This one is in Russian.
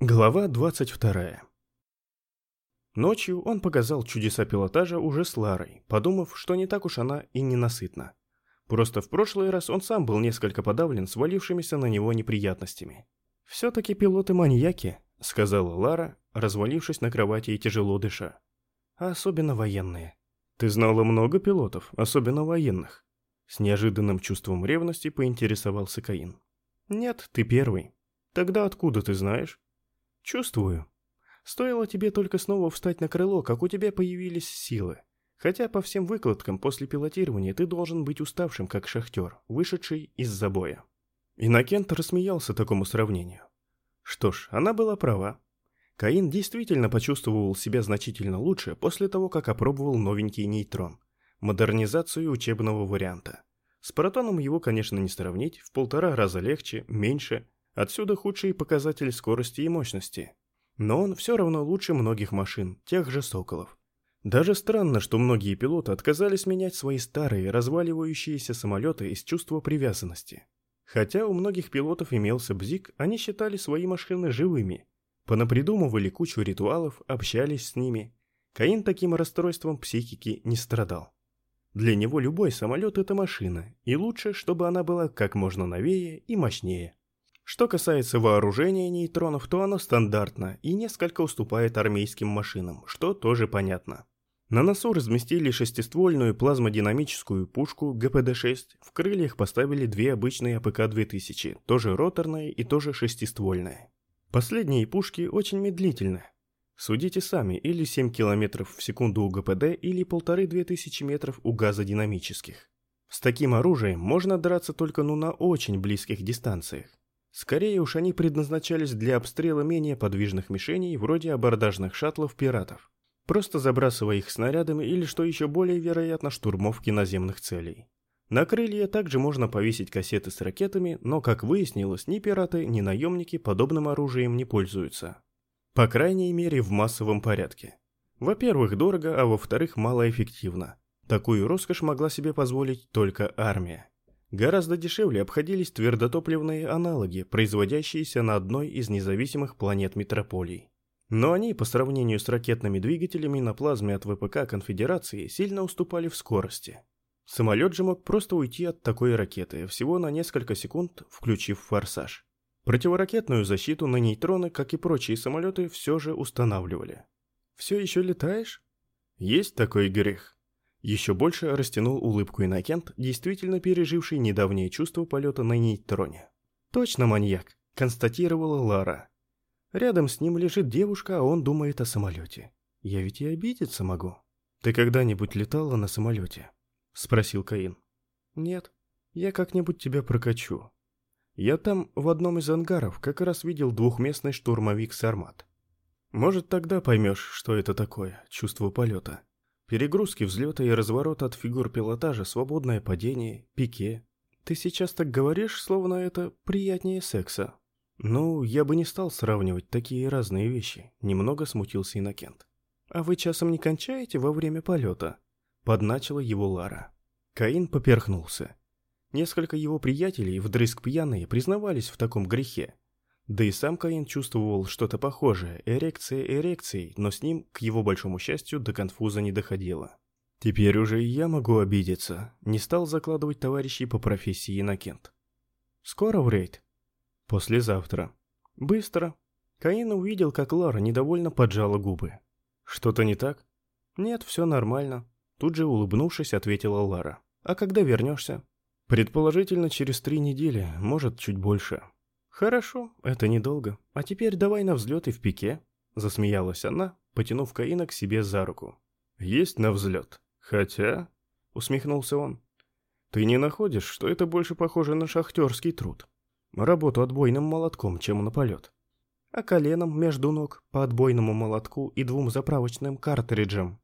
Глава 22. Ночью он показал чудеса пилотажа уже с Ларой, подумав, что не так уж она и ненасытна. Просто в прошлый раз он сам был несколько подавлен свалившимися на него неприятностями. «Все-таки пилоты-маньяки», — сказала Лара, развалившись на кровати и тяжело дыша. «А особенно военные». «Ты знала много пилотов, особенно военных?» С неожиданным чувством ревности поинтересовался Каин. «Нет, ты первый. Тогда откуда ты знаешь?» Чувствую. Стоило тебе только снова встать на крыло, как у тебя появились силы. Хотя по всем выкладкам после пилотирования ты должен быть уставшим, как шахтер, вышедший из забоя. Иннокент рассмеялся такому сравнению. Что ж, она была права. Каин действительно почувствовал себя значительно лучше после того, как опробовал новенький нейтрон. Модернизацию учебного варианта. С протоном его, конечно, не сравнить, в полтора раза легче, меньше, Отсюда худший показатель скорости и мощности. Но он все равно лучше многих машин, тех же «Соколов». Даже странно, что многие пилоты отказались менять свои старые, разваливающиеся самолеты из чувства привязанности. Хотя у многих пилотов имелся бзик, они считали свои машины живыми. Понапридумывали кучу ритуалов, общались с ними. Каин таким расстройством психики не страдал. Для него любой самолет – это машина, и лучше, чтобы она была как можно новее и мощнее. Что касается вооружения нейтронов, то оно стандартно и несколько уступает армейским машинам, что тоже понятно. На носу разместили шестиствольную плазмодинамическую пушку ГПД-6, в крыльях поставили две обычные АПК-2000, тоже роторные и тоже шестиствольные. Последние пушки очень медлительны. Судите сами, или 7 км в секунду у ГПД, или 1500-2000 метров у газодинамических. С таким оружием можно драться только ну на очень близких дистанциях. Скорее уж они предназначались для обстрела менее подвижных мишеней, вроде абордажных шаттлов пиратов, просто забрасывая их снарядами или, что еще более вероятно, штурмовки наземных целей. На крылья также можно повесить кассеты с ракетами, но, как выяснилось, ни пираты, ни наемники подобным оружием не пользуются. По крайней мере, в массовом порядке. Во-первых, дорого, а во-вторых, малоэффективно. Такую роскошь могла себе позволить только армия. Гораздо дешевле обходились твердотопливные аналоги, производящиеся на одной из независимых планет метрополий. Но они, по сравнению с ракетными двигателями на плазме от ВПК Конфедерации, сильно уступали в скорости. Самолет же мог просто уйти от такой ракеты, всего на несколько секунд, включив форсаж. Противоракетную защиту на нейтроны, как и прочие самолеты, все же устанавливали. «Все еще летаешь?» «Есть такой грех», еще больше растянул улыбку Иннокент, действительно переживший недавнее чувство полета на нейтроне. «Точно маньяк», — констатировала Лара. «Рядом с ним лежит девушка, а он думает о самолете. Я ведь и обидеться могу». «Ты когда-нибудь летала на самолете?» — спросил Каин. «Нет, я как-нибудь тебя прокачу. Я там в одном из ангаров как раз видел двухместный штурмовик «Сармат». Может, тогда поймешь, что это такое, чувство полета. Перегрузки взлета и разворота от фигур пилотажа, свободное падение, пике. Ты сейчас так говоришь, словно это приятнее секса. Ну, я бы не стал сравнивать такие разные вещи, немного смутился Иннокент. А вы часом не кончаете во время полета? Подначила его Лара. Каин поперхнулся. Несколько его приятелей, вдрызг пьяные, признавались в таком грехе, да и сам Каин чувствовал что-то похожее, эрекция эрекцией, но с ним, к его большому счастью, до конфуза не доходило. Теперь уже и я могу обидеться, не стал закладывать товарищей по профессии Иннокент. Скоро в рейд? Послезавтра. Быстро. Каин увидел, как Лара недовольно поджала губы. Что-то не так? Нет, все нормально. Тут же улыбнувшись, ответила Лара. А когда вернешься? Предположительно, через три недели, может, чуть больше. «Хорошо, это недолго. А теперь давай на взлет и в пике», — засмеялась она, потянув Каина к себе за руку. «Есть на взлет. Хотя...» — усмехнулся он. «Ты не находишь, что это больше похоже на шахтерский труд? Работу отбойным молотком, чем на полет. А коленом между ног по отбойному молотку и двум заправочным картриджам.